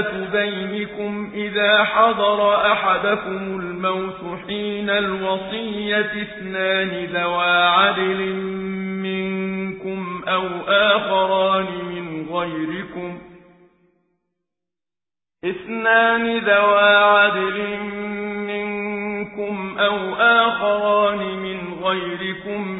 شَهَادَةُ بَيْنِكُمْ إِذَا حَضَرَ أَحَدَكُمُ الْمَوْتُ حِينَ الْوَصِيَّةِ اثْنَانِ ذَوَا عَدْلٍ مِّنكُمْ أَوْ آخَرَانِ مِنْ غَيْرِكُمْ. إِنْ